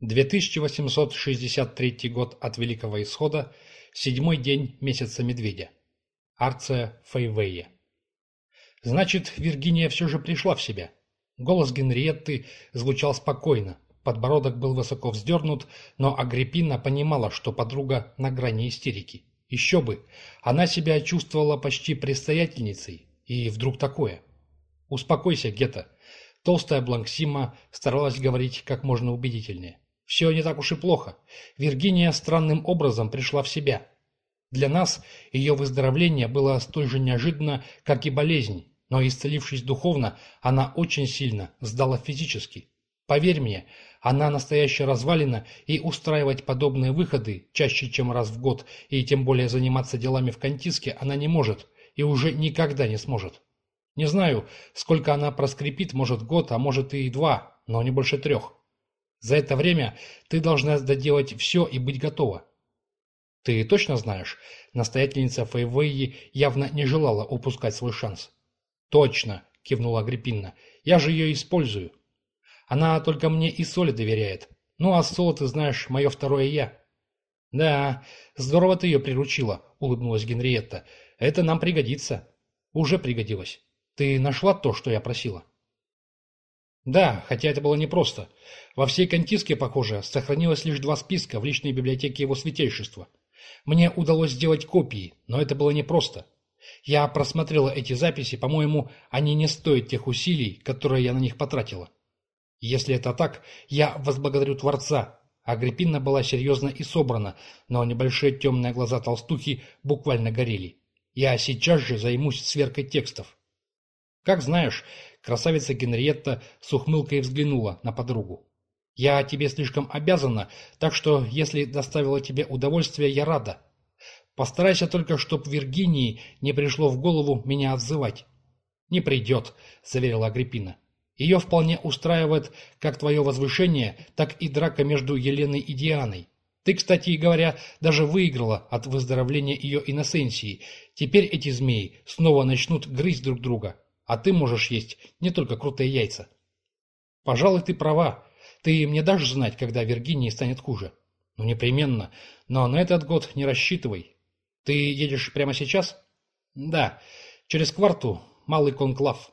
2863 год от Великого Исхода, седьмой день месяца Медведя. Арция Фейвея. Значит, Виргиния все же пришла в себя. Голос Генриетты звучал спокойно, подбородок был высоко вздернут, но Агриппина понимала, что подруга на грани истерики. Еще бы, она себя чувствовала почти предстоятельницей, и вдруг такое. «Успокойся, Гетта». Толстая Бланксима старалась говорить как можно убедительнее. Все не так уж и плохо. Виргиния странным образом пришла в себя. Для нас ее выздоровление было столь же неожиданно, как и болезнь, но исцелившись духовно, она очень сильно сдала физически. Поверь мне, она настоящая развалина, и устраивать подобные выходы чаще, чем раз в год, и тем более заниматься делами в Кантиске она не может, и уже никогда не сможет. Не знаю, сколько она проскрипит, может год, а может и два, но не больше трех. За это время ты должна доделать все и быть готова. Ты точно знаешь, настоятельница Фейвейи явно не желала упускать свой шанс. Точно, кивнула Агриппина, я же ее использую. Она только мне и Соли доверяет. Ну а Соло, ты знаешь, мое второе я. Да, здорово ты ее приручила, улыбнулась Генриетта. Это нам пригодится. Уже пригодилось. Ты нашла то, что я просила? Да, хотя это было непросто. Во всей Кантиске, похоже, сохранилось лишь два списка в личной библиотеке его святейшества. Мне удалось сделать копии, но это было непросто. Я просмотрела эти записи, по-моему, они не стоят тех усилий, которые я на них потратила. Если это так, я возблагодарю Творца. Агриппина была серьезна и собрана, но небольшие темные глаза толстухи буквально горели. Я сейчас же займусь сверкой текстов. Как знаешь, Красавица Генриетта с ухмылкой взглянула на подругу. «Я тебе слишком обязана, так что, если доставила тебе удовольствие, я рада. Постарайся только, чтоб Виргинии не пришло в голову меня отзывать». «Не придет», — заверила Агриппина. «Ее вполне устраивает как твое возвышение, так и драка между Еленой и Дианой. Ты, кстати говоря, даже выиграла от выздоровления ее иносенсии. Теперь эти змеи снова начнут грызть друг друга, а ты можешь есть не только крутые яйца. Пожалуй, ты права. Ты мне дашь знать, когда Виргинии станет хуже? Ну, непременно. Но на этот год не рассчитывай. Ты едешь прямо сейчас? Да. Через кварту. Малый конклав.